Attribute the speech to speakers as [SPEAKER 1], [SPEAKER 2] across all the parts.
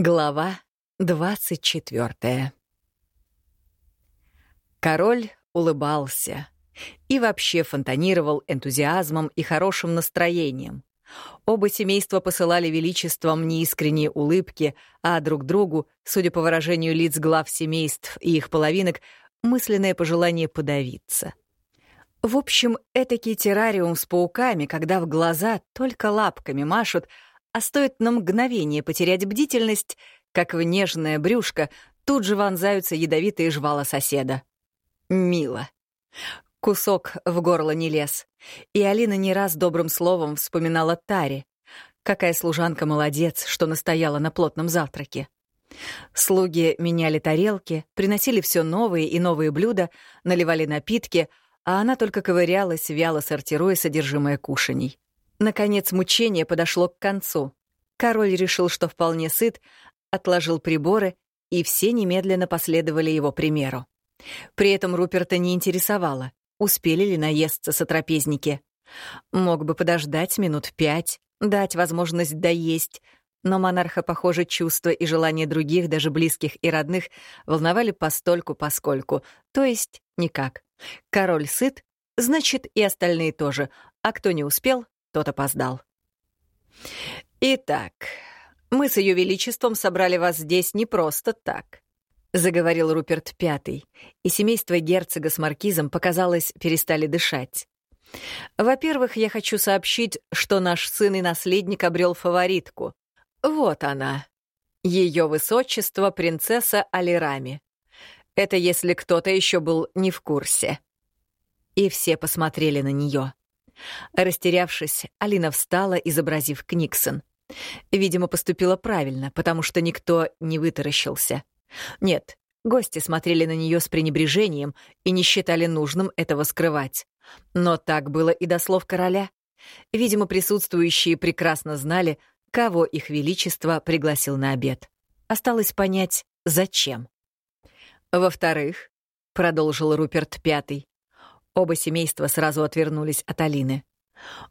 [SPEAKER 1] Глава двадцать четвертая. Король улыбался и вообще фонтанировал энтузиазмом и хорошим настроением. Оба семейства посылали величеством неискренние улыбки, а друг другу, судя по выражению лиц глав семейств и их половинок, мысленное пожелание подавиться. В общем, этакий террариум с пауками, когда в глаза только лапками машут — а стоит на мгновение потерять бдительность, как в нежное брюшко тут же вонзаются ядовитые жвала соседа. Мило. Кусок в горло не лез. И Алина не раз добрым словом вспоминала Таре. Какая служанка молодец, что настояла на плотном завтраке. Слуги меняли тарелки, приносили все новые и новые блюда, наливали напитки, а она только ковырялась, вяло сортируя содержимое кушаний. Наконец мучение подошло к концу. Король решил, что вполне сыт, отложил приборы, и все немедленно последовали его примеру. При этом Руперта не интересовало, успели ли наесться сотрапезники. Мог бы подождать минут пять, дать возможность доесть, но монарха, похоже, чувства и желания других, даже близких и родных, волновали постольку-поскольку, то есть никак. Король сыт, значит, и остальные тоже, а кто не успел, тот опоздал. «Итак, мы с Ее Величеством собрали вас здесь не просто так», — заговорил Руперт Пятый, и семейство герцога с маркизом, показалось, перестали дышать. «Во-первых, я хочу сообщить, что наш сын и наследник обрел фаворитку. Вот она. Ее высочество принцесса Алирами. Это если кто-то еще был не в курсе». И все посмотрели на нее. Растерявшись, Алина встала, изобразив Книксон. Видимо, поступила правильно, потому что никто не вытаращился. Нет, гости смотрели на нее с пренебрежением и не считали нужным этого скрывать. Но так было и до слов короля. Видимо, присутствующие прекрасно знали, кого их величество пригласил на обед. Осталось понять, зачем. Во-вторых, продолжил Руперт Пятый, Оба семейства сразу отвернулись от Алины.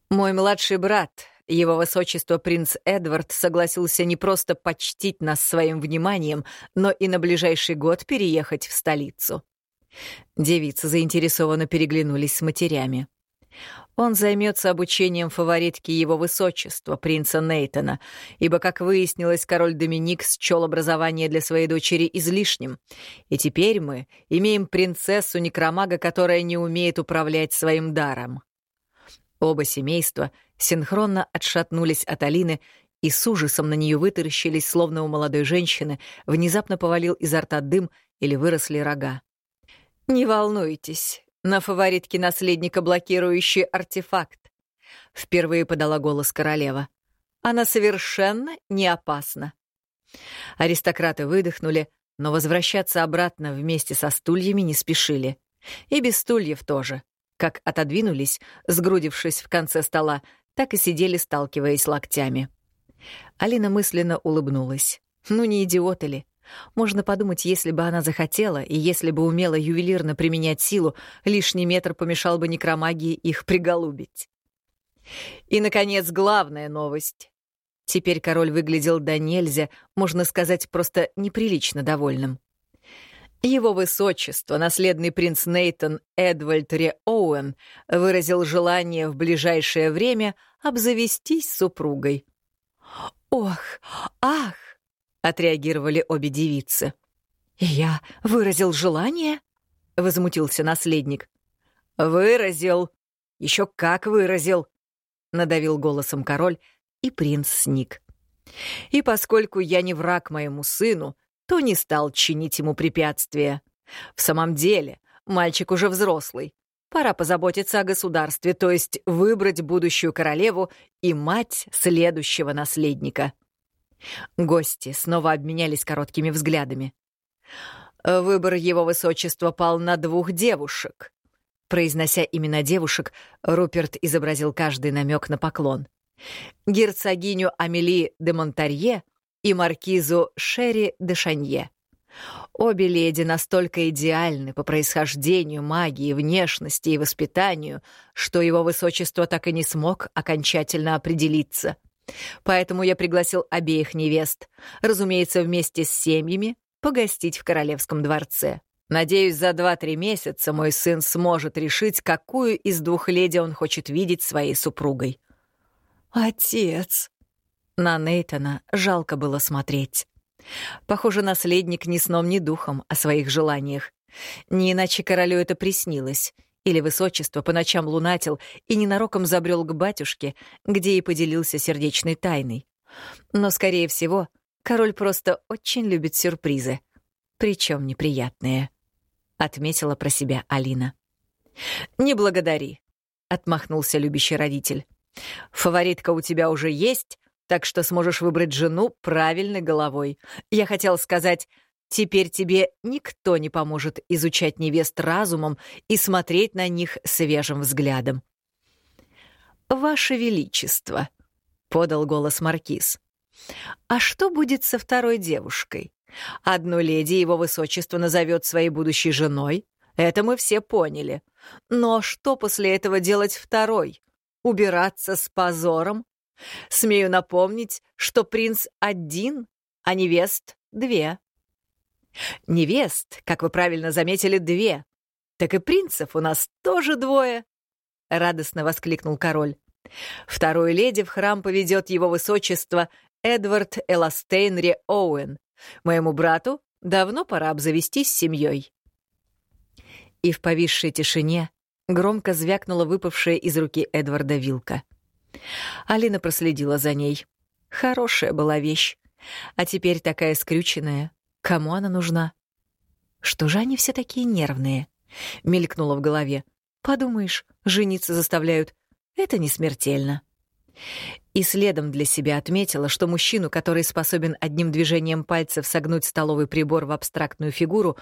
[SPEAKER 1] «Мой младший брат, его высочество принц Эдвард, согласился не просто почтить нас своим вниманием, но и на ближайший год переехать в столицу». Девицы заинтересованно переглянулись с матерями. Он займется обучением фаворитки его высочества, принца Нейтона, ибо, как выяснилось, король Доминик счел образование для своей дочери излишним. И теперь мы имеем принцессу-некромага, которая не умеет управлять своим даром. Оба семейства синхронно отшатнулись от Алины и с ужасом на нее вытаращились, словно у молодой женщины внезапно повалил изо рта дым или выросли рога. «Не волнуйтесь, на фаворитке наследника блокирующий артефакт. Впервые подала голос королева. Она совершенно не опасна. Аристократы выдохнули, но возвращаться обратно вместе со стульями не спешили. И без стульев тоже. Как отодвинулись, сгрудившись в конце стола, так и сидели, сталкиваясь локтями. Алина мысленно улыбнулась. Ну не идиоты ли? Можно подумать, если бы она захотела, и если бы умела ювелирно применять силу, лишний метр помешал бы некромагии их приголубить. И, наконец, главная новость. Теперь король выглядел до нельзя, можно сказать, просто неприлично довольным. Его высочество, наследный принц Нейтон Эдвальд Ре Оуэн, выразил желание в ближайшее время обзавестись супругой. «Ох, ах!» Отреагировали обе девицы. «Я выразил желание?» — возмутился наследник. «Выразил. Еще как выразил!» — надавил голосом король, и принц сник. «И поскольку я не враг моему сыну, то не стал чинить ему препятствия. В самом деле, мальчик уже взрослый. Пора позаботиться о государстве, то есть выбрать будущую королеву и мать следующего наследника». Гости снова обменялись короткими взглядами. «Выбор его высочества пал на двух девушек». Произнося имена девушек, Руперт изобразил каждый намек на поклон. Герцогиню Амели де Монтарье и маркизу Шерри де Шанье. Обе леди настолько идеальны по происхождению, магии, внешности и воспитанию, что его высочество так и не смог окончательно определиться — Поэтому я пригласил обеих невест, разумеется, вместе с семьями, погостить в королевском дворце. Надеюсь, за два-три месяца мой сын сможет решить, какую из двух леди он хочет видеть своей супругой. «Отец!» На Нейтона жалко было смотреть. Похоже, наследник ни сном, ни духом о своих желаниях. Не иначе королю это приснилось. Или высочество по ночам лунатил и ненароком забрел к батюшке, где и поделился сердечной тайной. Но, скорее всего, король просто очень любит сюрпризы. Причем неприятные. Отметила про себя Алина. «Не благодари», — отмахнулся любящий родитель. «Фаворитка у тебя уже есть, так что сможешь выбрать жену правильной головой. Я хотел сказать, теперь тебе никто не поможет изучать невест разумом и смотреть на них свежим взглядом. «Ваше Величество», — подал голос Маркиз, — «а что будет со второй девушкой? Одну леди его высочество назовет своей будущей женой, это мы все поняли. Но что после этого делать второй? Убираться с позором? Смею напомнить, что принц один, а невест — две. Невест, как вы правильно заметили, две. Так и принцев у нас тоже двое, — радостно воскликнул король. Вторую леди в храм поведет его высочество Эдвард Эластейнри Оуэн. Моему брату давно пора обзавестись семьей. И в повисшей тишине громко звякнула выпавшая из руки Эдварда вилка — Алина проследила за ней. Хорошая была вещь. А теперь такая скрюченная. Кому она нужна? Что же они все такие нервные? Мелькнуло в голове. Подумаешь, жениться заставляют. Это не смертельно. И следом для себя отметила, что мужчину, который способен одним движением пальцев согнуть столовый прибор в абстрактную фигуру,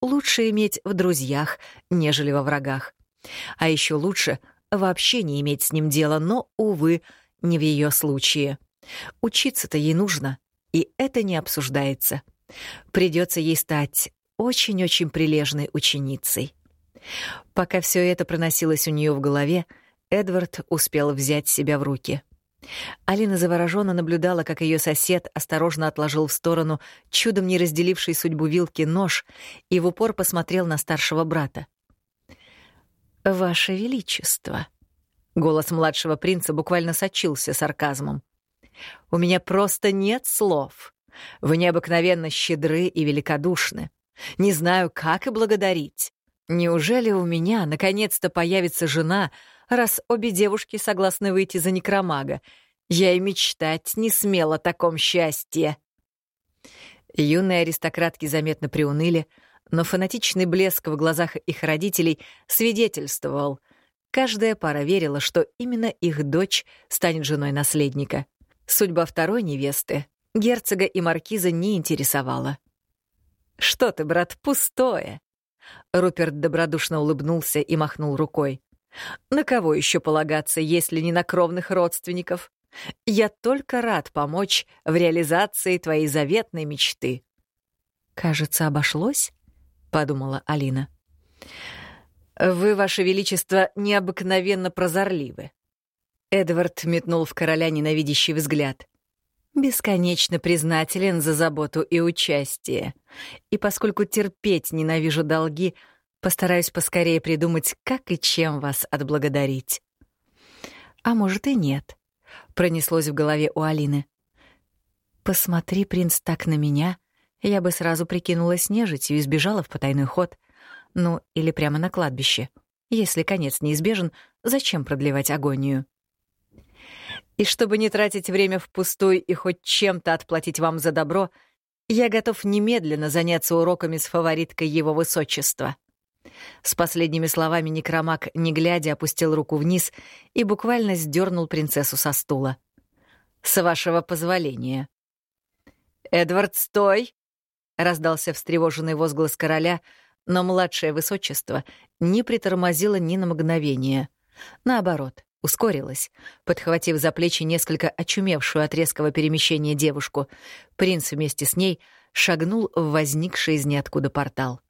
[SPEAKER 1] лучше иметь в друзьях, нежели во врагах. А еще лучше вообще не иметь с ним дела, но, увы, не в ее случае. Учиться-то ей нужно, и это не обсуждается. Придется ей стать очень-очень прилежной ученицей. Пока все это проносилось у нее в голове, Эдвард успел взять себя в руки. Алина завороженно наблюдала, как ее сосед осторожно отложил в сторону чудом не разделивший судьбу вилки нож и в упор посмотрел на старшего брата. «Ваше Величество!» Голос младшего принца буквально сочился сарказмом. «У меня просто нет слов. Вы необыкновенно щедры и великодушны. Не знаю, как и благодарить. Неужели у меня наконец-то появится жена, раз обе девушки согласны выйти за некромага? Я и мечтать не смела о таком счастье». Юные аристократки заметно приуныли, но фанатичный блеск в глазах их родителей свидетельствовал. Каждая пара верила, что именно их дочь станет женой наследника. Судьба второй невесты герцога и маркиза не интересовала. «Что ты, брат, пустое!» Руперт добродушно улыбнулся и махнул рукой. «На кого еще полагаться, если не на кровных родственников? Я только рад помочь в реализации твоей заветной мечты». «Кажется, обошлось?» подумала Алина. Вы, ваше величество, необыкновенно прозорливы. Эдвард метнул в короля ненавидящий взгляд. Бесконечно признателен за заботу и участие. И поскольку терпеть ненавижу долги, постараюсь поскорее придумать, как и чем вас отблагодарить. А может и нет, пронеслось в голове у Алины. Посмотри, принц, так на меня, я бы сразу прикинулась нежитью и сбежала в потайной ход. Ну, или прямо на кладбище. Если конец неизбежен, зачем продлевать агонию? И чтобы не тратить время впустую и хоть чем-то отплатить вам за добро, я готов немедленно заняться уроками с фавориткой его высочества. С последними словами Некромак, не глядя, опустил руку вниз и буквально сдернул принцессу со стула. «С вашего позволения». «Эдвард, стой!» — раздался встревоженный возглас короля, но младшее высочество не притормозило ни на мгновение. Наоборот, ускорилось, подхватив за плечи несколько очумевшую от резкого перемещения девушку. Принц вместе с ней шагнул в возникший из ниоткуда портал.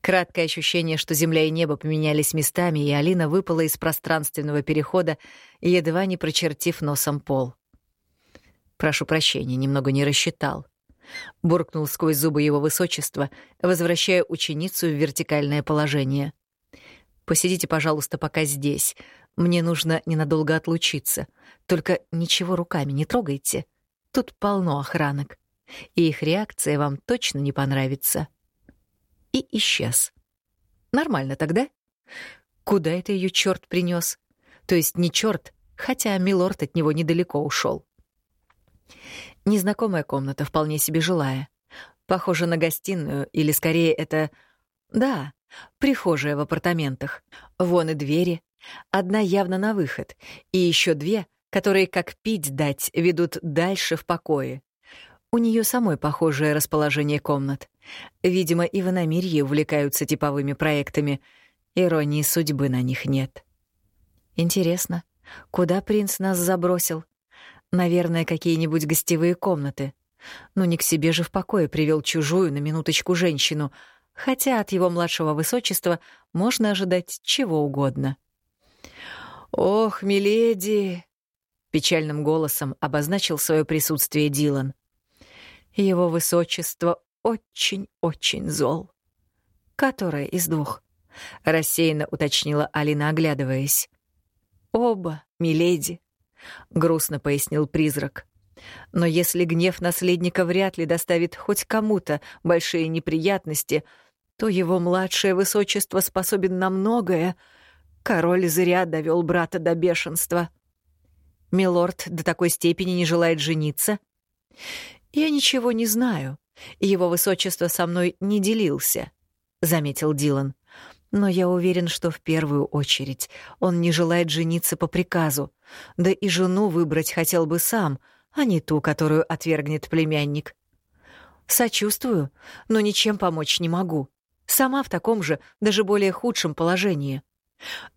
[SPEAKER 1] Краткое ощущение, что земля и небо поменялись местами, и Алина выпала из пространственного перехода, едва не прочертив носом пол. Прошу прощения, немного не рассчитал. Буркнул сквозь зубы его высочества, возвращая ученицу в вертикальное положение. Посидите, пожалуйста, пока здесь. Мне нужно ненадолго отлучиться. Только ничего руками не трогайте. Тут полно охранок. И их реакция вам точно не понравится. И исчез. Нормально тогда? Куда это ее черт принес? То есть не черт, хотя милорд от него недалеко ушел. Незнакомая комната, вполне себе жилая. Похожа на гостиную, или скорее это... Да, прихожая в апартаментах. Вон и двери. Одна явно на выход, и еще две, которые, как пить дать, ведут дальше в покое. У нее самой похожее расположение комнат. Видимо, и в иномирье увлекаются типовыми проектами. Иронии судьбы на них нет. Интересно, куда принц нас забросил? Наверное, какие-нибудь гостевые комнаты. Ну, не к себе же в покое привел чужую на минуточку женщину, хотя от его младшего высочества можно ожидать чего угодно. «Ох, миледи!» — печальным голосом обозначил свое присутствие Дилан. «Его высочество очень-очень зол». «Которая из двух?» — рассеянно уточнила Алина, оглядываясь. «Оба, миледи», — грустно пояснил призрак. «Но если гнев наследника вряд ли доставит хоть кому-то большие неприятности, то его младшее высочество способен на многое. Король зря довел брата до бешенства. Милорд до такой степени не желает жениться. Я ничего не знаю. Его высочество со мной не делился», — заметил Дилан. Но я уверен, что в первую очередь он не желает жениться по приказу, да и жену выбрать хотел бы сам, а не ту, которую отвергнет племянник. Сочувствую, но ничем помочь не могу. Сама в таком же, даже более худшем положении.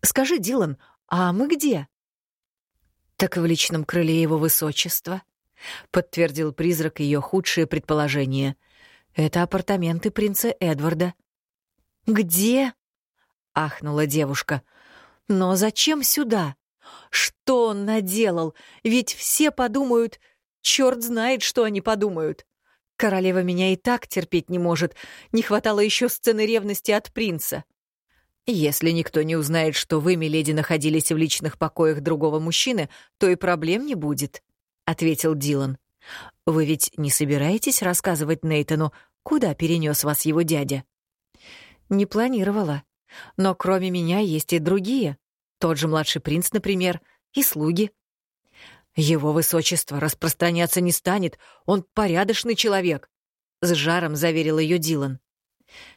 [SPEAKER 1] Скажи, Дилан, а мы где? Так в личном крыле его высочества, подтвердил призрак ее худшее предположение. Это апартаменты принца Эдварда. Где? — ахнула девушка. «Но зачем сюда? Что он наделал? Ведь все подумают... Черт знает, что они подумают. Королева меня и так терпеть не может. Не хватало еще сцены ревности от принца. Если никто не узнает, что вы, миледи, находились в личных покоях другого мужчины, то и проблем не будет», — ответил Дилан. «Вы ведь не собираетесь рассказывать Нейтану, куда перенес вас его дядя?» «Не планировала», но кроме меня есть и другие. Тот же младший принц, например, и слуги. Его высочество распространяться не станет, он порядочный человек, — с жаром заверил ее Дилан.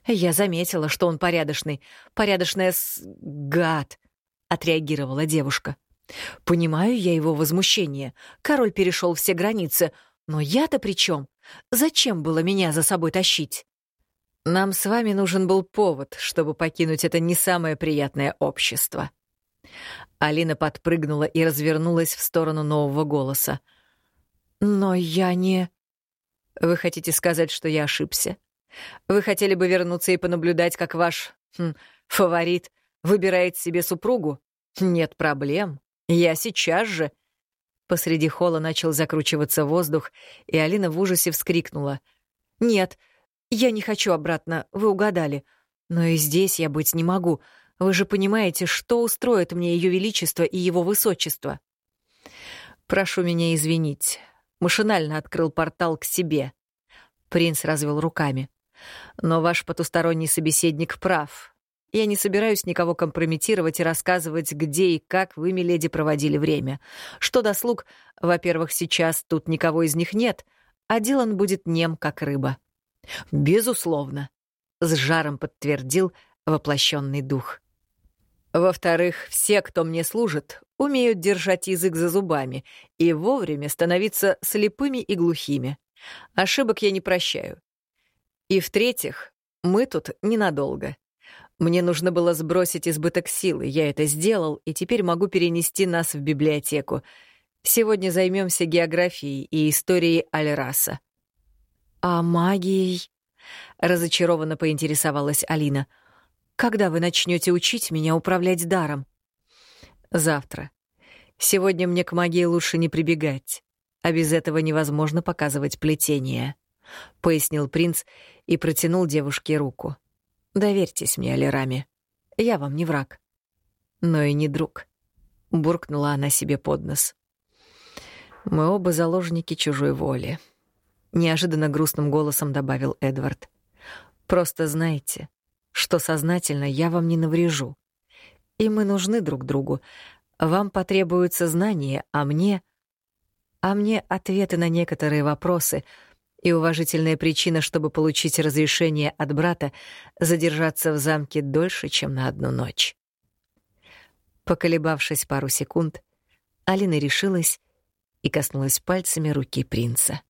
[SPEAKER 1] Я заметила, что он порядочный. Порядочная с... гад, — отреагировала девушка. Понимаю я его возмущение. Король перешел все границы. Но я-то при чем? Зачем было меня за собой тащить? Нам с вами нужен был повод, чтобы покинуть это не самое приятное общество. Алина подпрыгнула и развернулась в сторону нового голоса. Но я не... Вы хотите сказать, что я ошибся? Вы хотели бы вернуться и понаблюдать, как ваш хм, фаворит выбирает себе супругу? Нет проблем. Я сейчас же... Посреди холла начал закручиваться воздух, и Алина в ужасе вскрикнула. «Нет, «Я не хочу обратно, вы угадали. Но и здесь я быть не могу. Вы же понимаете, что устроит мне Ее Величество и Его Высочество?» «Прошу меня извинить». Машинально открыл портал к себе. Принц развел руками. «Но ваш потусторонний собеседник прав. Я не собираюсь никого компрометировать и рассказывать, где и как вы, миледи, проводили время. Что до слуг, во-первых, сейчас тут никого из них нет, а Дилан будет нем, как рыба. «Безусловно», — с жаром подтвердил воплощенный дух. «Во-вторых, все, кто мне служит, умеют держать язык за зубами и вовремя становиться слепыми и глухими. Ошибок я не прощаю. И в-третьих, мы тут ненадолго. Мне нужно было сбросить избыток силы, я это сделал, и теперь могу перенести нас в библиотеку. Сегодня займемся географией и историей Альраса. «А магией?» — разочарованно поинтересовалась Алина. «Когда вы начнете учить меня управлять даром?» «Завтра. Сегодня мне к магии лучше не прибегать», а без этого невозможно показывать плетение», — пояснил принц и протянул девушке руку. «Доверьтесь мне, Алирами. Я вам не враг, но и не друг», — буркнула она себе под нос. «Мы оба заложники чужой воли», — неожиданно грустным голосом добавил Эдвард. «Просто знайте, что сознательно я вам не наврежу. И мы нужны друг другу. Вам потребуются знания, а мне... А мне ответы на некоторые вопросы и уважительная причина, чтобы получить разрешение от брата задержаться в замке дольше, чем на одну ночь». Поколебавшись пару секунд, Алина решилась и коснулась пальцами руки принца.